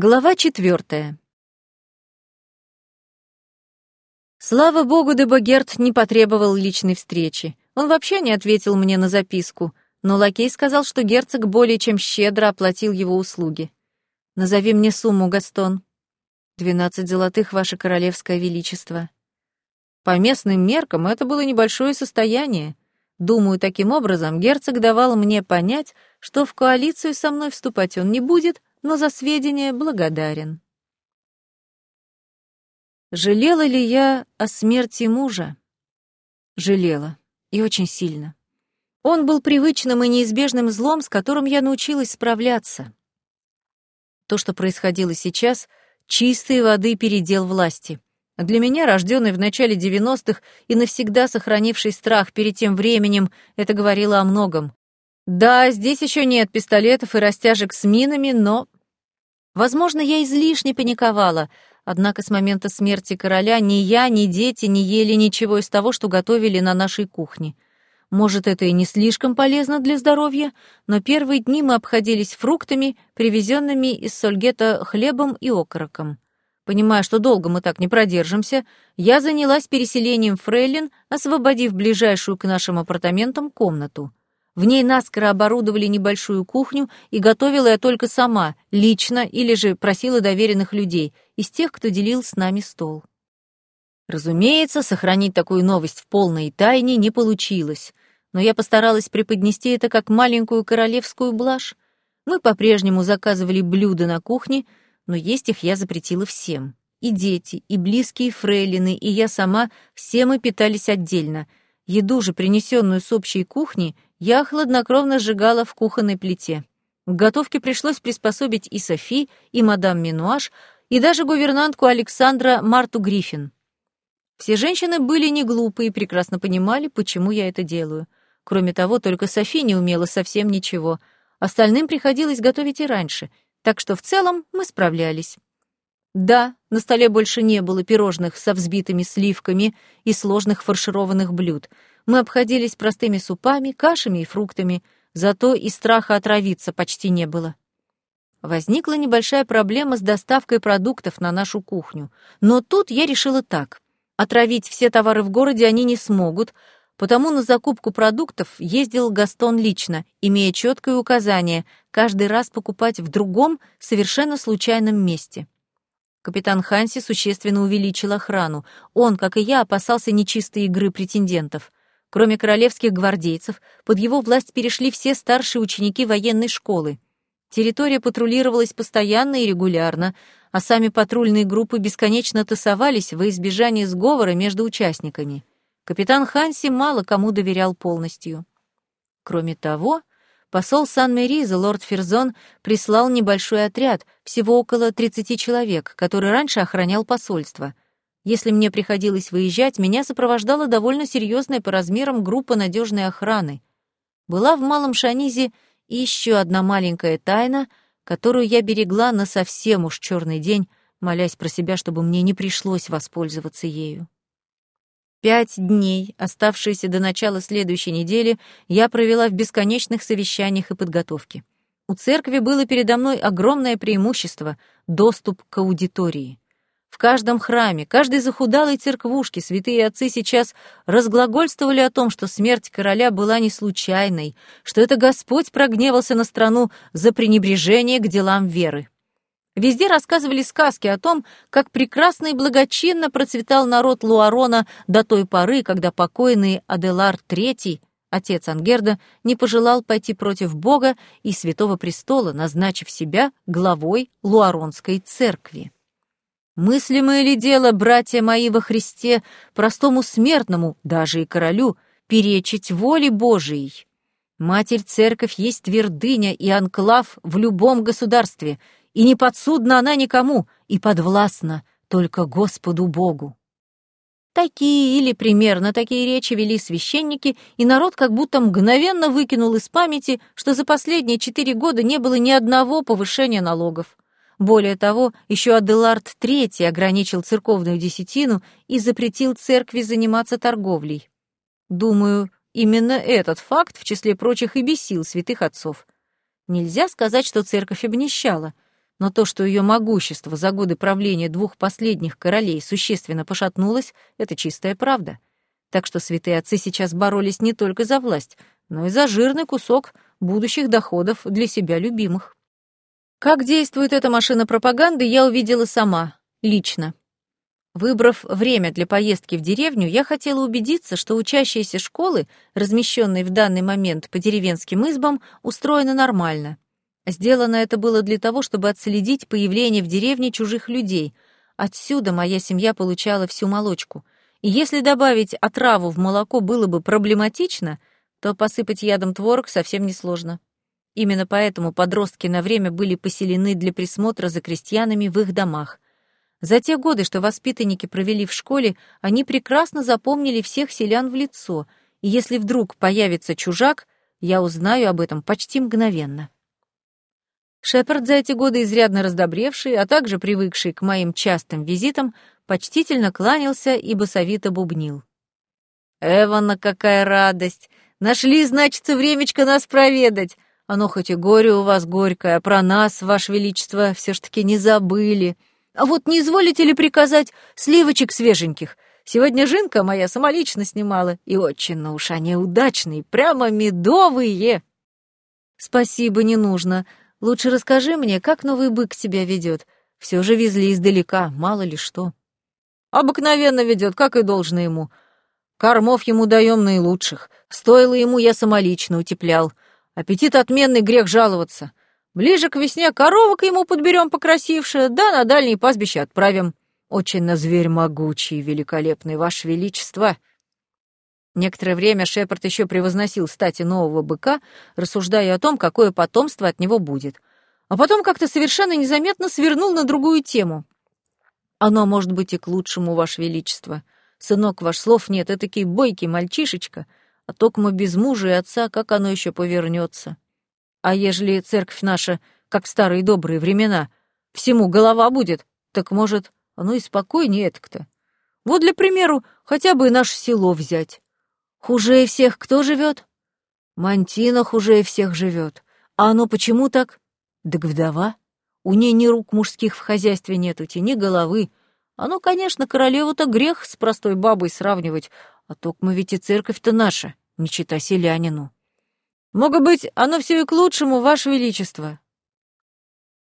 Глава четвертая. Слава богу, Дебогерт не потребовал личной встречи. Он вообще не ответил мне на записку, но лакей сказал, что герцог более чем щедро оплатил его услуги. «Назови мне сумму, Гастон». «Двенадцать золотых, ваше королевское величество». По местным меркам это было небольшое состояние. Думаю, таким образом герцог давал мне понять, что в коалицию со мной вступать он не будет, но за сведения благодарен. Жалела ли я о смерти мужа? Жалела. И очень сильно. Он был привычным и неизбежным злом, с которым я научилась справляться. То, что происходило сейчас, чистой воды передел власти. Для меня, рожденный в начале 90-х и навсегда сохранивший страх перед тем временем, это говорило о многом. Да, здесь еще нет пистолетов и растяжек с минами, но... Возможно, я излишне паниковала, однако с момента смерти короля ни я, ни дети не ели ничего из того, что готовили на нашей кухне. Может, это и не слишком полезно для здоровья, но первые дни мы обходились фруктами, привезенными из Сольгета хлебом и окороком. Понимая, что долго мы так не продержимся, я занялась переселением фрейлин, освободив ближайшую к нашим апартаментам комнату. В ней наскоро оборудовали небольшую кухню, и готовила я только сама, лично, или же просила доверенных людей, из тех, кто делил с нами стол. Разумеется, сохранить такую новость в полной тайне не получилось, но я постаралась преподнести это как маленькую королевскую блажь. Мы по-прежнему заказывали блюда на кухне, но есть их я запретила всем. И дети, и близкие фрейлины, и я сама, все мы питались отдельно. Еду же, принесенную с общей кухни, я хладнокровно сжигала в кухонной плите. К готовке пришлось приспособить и Софи, и мадам Минуаш, и даже гувернантку Александра Марту Гриффин. Все женщины были не глупы и прекрасно понимали, почему я это делаю. Кроме того, только Софи не умела совсем ничего. Остальным приходилось готовить и раньше, так что в целом мы справлялись. Да, на столе больше не было пирожных со взбитыми сливками и сложных фаршированных блюд — мы обходились простыми супами, кашами и фруктами, зато и страха отравиться почти не было. Возникла небольшая проблема с доставкой продуктов на нашу кухню. Но тут я решила так. Отравить все товары в городе они не смогут, потому на закупку продуктов ездил Гастон лично, имея четкое указание каждый раз покупать в другом, совершенно случайном месте. Капитан Ханси существенно увеличил охрану. Он, как и я, опасался нечистой игры претендентов. Кроме королевских гвардейцев, под его власть перешли все старшие ученики военной школы. Территория патрулировалась постоянно и регулярно, а сами патрульные группы бесконечно тасовались во избежание сговора между участниками. Капитан Ханси мало кому доверял полностью. Кроме того, посол Сан-Мериза, лорд Ферзон, прислал небольшой отряд, всего около 30 человек, который раньше охранял посольство — если мне приходилось выезжать, меня сопровождала довольно серьезная по размерам группа надежной охраны. Была в Малом Шанизе еще одна маленькая тайна, которую я берегла на совсем уж черный день, молясь про себя, чтобы мне не пришлось воспользоваться ею. Пять дней, оставшиеся до начала следующей недели, я провела в бесконечных совещаниях и подготовке. У церкви было передо мной огромное преимущество — доступ к аудитории. В каждом храме, каждой захудалой церквушке святые отцы сейчас разглагольствовали о том, что смерть короля была не случайной, что это Господь прогневался на страну за пренебрежение к делам веры. Везде рассказывали сказки о том, как прекрасно и благочинно процветал народ Луарона до той поры, когда покойный Аделар III, отец Ангерда, не пожелал пойти против Бога и Святого Престола, назначив себя главой Луаронской церкви. Мыслимое ли дело, братья мои во Христе, простому смертному, даже и королю, перечить воле Божией? Матерь-церковь есть твердыня и анклав в любом государстве, и не подсудна она никому, и подвластна только Господу Богу. Такие или примерно такие речи вели священники, и народ как будто мгновенно выкинул из памяти, что за последние четыре года не было ни одного повышения налогов. Более того, еще Аделард III ограничил церковную десятину и запретил церкви заниматься торговлей. Думаю, именно этот факт, в числе прочих, и бесил святых отцов. Нельзя сказать, что церковь обнищала. Но то, что ее могущество за годы правления двух последних королей существенно пошатнулось, это чистая правда. Так что святые отцы сейчас боролись не только за власть, но и за жирный кусок будущих доходов для себя любимых. Как действует эта машина пропаганды, я увидела сама, лично. Выбрав время для поездки в деревню, я хотела убедиться, что учащиеся школы, размещенные в данный момент по деревенским избам, устроены нормально. Сделано это было для того, чтобы отследить появление в деревне чужих людей. Отсюда моя семья получала всю молочку. И если добавить отраву в молоко было бы проблематично, то посыпать ядом творог совсем несложно. Именно поэтому подростки на время были поселены для присмотра за крестьянами в их домах. За те годы, что воспитанники провели в школе, они прекрасно запомнили всех селян в лицо, и если вдруг появится чужак, я узнаю об этом почти мгновенно. Шепард за эти годы изрядно раздобревший, а также привыкший к моим частым визитам, почтительно кланялся и басовито бубнил. «Эвана, какая радость! Нашли, значит, времечко нас проведать! Оно хоть и горе у вас горькое, а про нас, ваше величество, все ж таки не забыли. А вот не изволите ли приказать сливочек свеженьких? Сегодня Жинка моя самолично снимала, и очень на уж они удачные, прямо медовые!» «Спасибо, не нужно. Лучше расскажи мне, как новый бык себя ведет. Все же везли издалека, мало ли что. Обыкновенно ведет, как и должно ему. Кормов ему даем наилучших. Стоило ему, я самолично утеплял. Аппетит отменный, грех жаловаться. Ближе к весне коровок ему подберем покрасивше, да на дальние пастбища отправим. Очень на зверь могучий, великолепный, ваше величество. Некоторое время Шепард еще превозносил стати нового быка, рассуждая о том, какое потомство от него будет. А потом как-то совершенно незаметно свернул на другую тему. «Оно может быть и к лучшему, Ваше Величество. Сынок, ваш слов нет, этакий бойкий мальчишечка, а токмо без мужа и отца, как оно еще повернется. А ежели церковь наша, как в старые добрые времена, всему голова будет, так, может, оно и спокойнее это-то. Вот, для примеру, хотя бы и наше село взять. Хуже всех кто живет? Мантина хуже всех живет. А оно почему так? Да вдова. У ней ни рук мужских в хозяйстве нету, ни головы. Оно, конечно, королеву-то грех с простой бабой сравнивать, а токмо ведь и церковь-то наша, не чита селянину. Могу быть, оно все и к лучшему, Ваше Величество.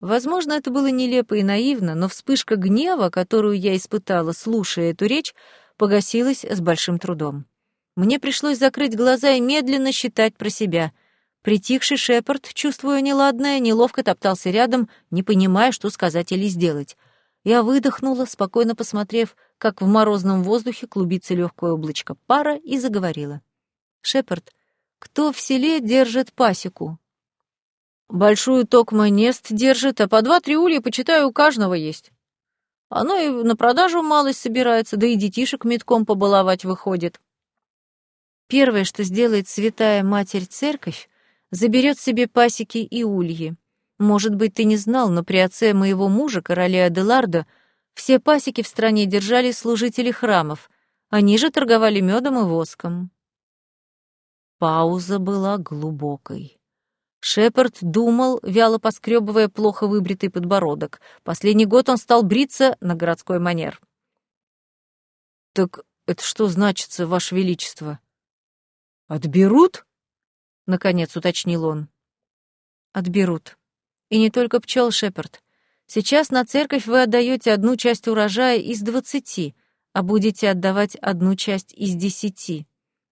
Возможно, это было нелепо и наивно, но вспышка гнева, которую я испытала, слушая эту речь, погасилась с большим трудом. Мне пришлось закрыть глаза и медленно считать про себя. Притихший Шепард, чувствуя неладное, неловко топтался рядом, не понимая, что сказать или сделать. Я выдохнула, спокойно посмотрев, как в морозном воздухе клубится легкое облачко пара, и заговорила. «Шепард, кто в селе держит пасеку?» «Большую токма нест держит, а по два-три улья, почитаю, у каждого есть. Оно и на продажу малость собирается, да и детишек метком побаловать выходит». Первое, что сделает святая Матерь-Церковь, заберет себе пасеки и ульи. Может быть, ты не знал, но при отце моего мужа, короля Аделардо, все пасеки в стране держали служители храмов, они же торговали медом и воском. Пауза была глубокой. Шепард думал, вяло поскребывая плохо выбритый подбородок. Последний год он стал бриться на городской манер. «Так это что значится, Ваше Величество?» «Отберут?» — наконец уточнил он. «Отберут. И не только пчел, Шепард. Сейчас на церковь вы отдаете одну часть урожая из двадцати, а будете отдавать одну часть из десяти.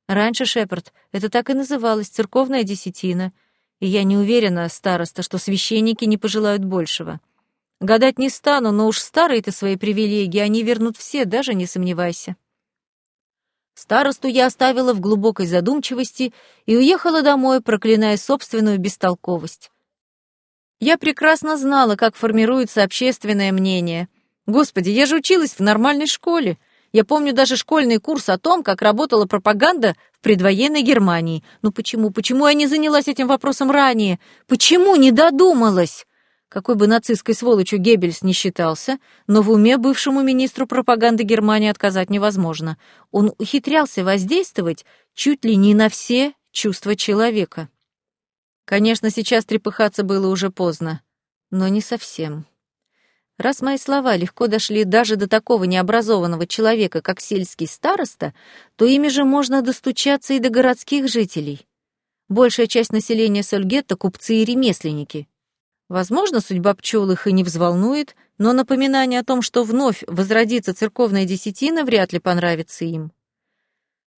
Раньше, Шепард, это так и называлось, церковная десятина, и я не уверена, староста, что священники не пожелают большего. Гадать не стану, но уж старые-то свои привилегии они вернут все, даже не сомневайся». Старосту я оставила в глубокой задумчивости и уехала домой, проклиная собственную бестолковость. Я прекрасно знала, как формируется общественное мнение. Господи, я же училась в нормальной школе. Я помню даже школьный курс о том, как работала пропаганда в предвоенной Германии. Ну почему, почему я не занялась этим вопросом ранее? Почему не додумалась? Какой бы нацистской сволочью Геббельс не считался, но в уме бывшему министру пропаганды Германии отказать невозможно. Он ухитрялся воздействовать чуть ли не на все чувства человека. Конечно, сейчас трепыхаться было уже поздно. Но не совсем. Раз мои слова легко дошли даже до такого необразованного человека, как сельский староста, то ими же можно достучаться и до городских жителей. Большая часть населения Сольгетта — купцы и ремесленники. Возможно, судьба пчел их и не взволнует, но напоминание о том, что вновь возродится церковная десятина, вряд ли понравится им.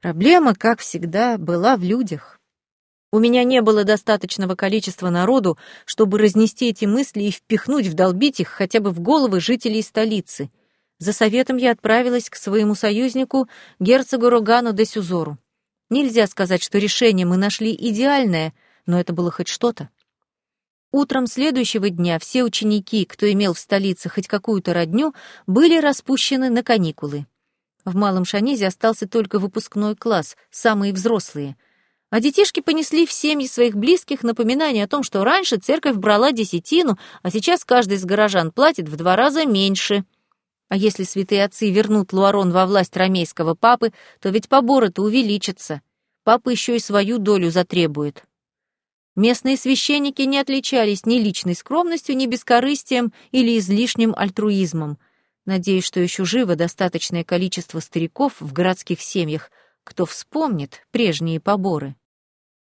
Проблема, как всегда, была в людях. У меня не было достаточного количества народу, чтобы разнести эти мысли и впихнуть, вдолбить их хотя бы в головы жителей столицы. За советом я отправилась к своему союзнику, герцогу Рогану де Сюзору. Нельзя сказать, что решение мы нашли идеальное, но это было хоть что-то. Утром следующего дня все ученики, кто имел в столице хоть какую-то родню, были распущены на каникулы. В Малом Шанизе остался только выпускной класс, самые взрослые — а детишки понесли в семьи своих близких напоминание о том, что раньше церковь брала десятину, а сейчас каждый из горожан платит в два раза меньше. А если святые отцы вернут Луарон во власть ромейского папы, то ведь поборы-то увеличатся. Папа еще и свою долю затребует. Местные священники не отличались ни личной скромностью, ни бескорыстием или излишним альтруизмом. Надеюсь, что еще живо достаточное количество стариков в городских семьях, кто вспомнит прежние поборы.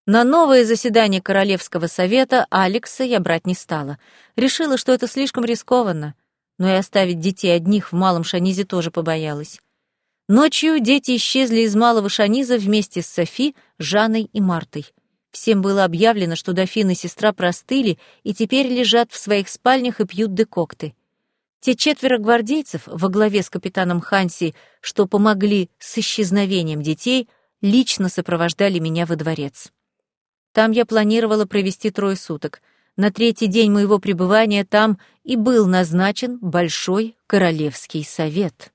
На новое заседание Королевского совета Алекса я брать не стала. Решила, что это слишком рискованно, но и оставить детей одних в Малом Шанизе тоже побоялась. Ночью дети исчезли из Малого Шаниза вместе с Софи, Жанной и Мартой. Всем было объявлено, что дофин и сестра простыли и теперь лежат в своих спальнях и пьют декокты. Те четверо гвардейцев во главе с капитаном Ханси, что помогли с исчезновением детей, лично сопровождали меня во дворец. Там я планировала провести трое суток. На третий день моего пребывания там и был назначен Большой Королевский совет.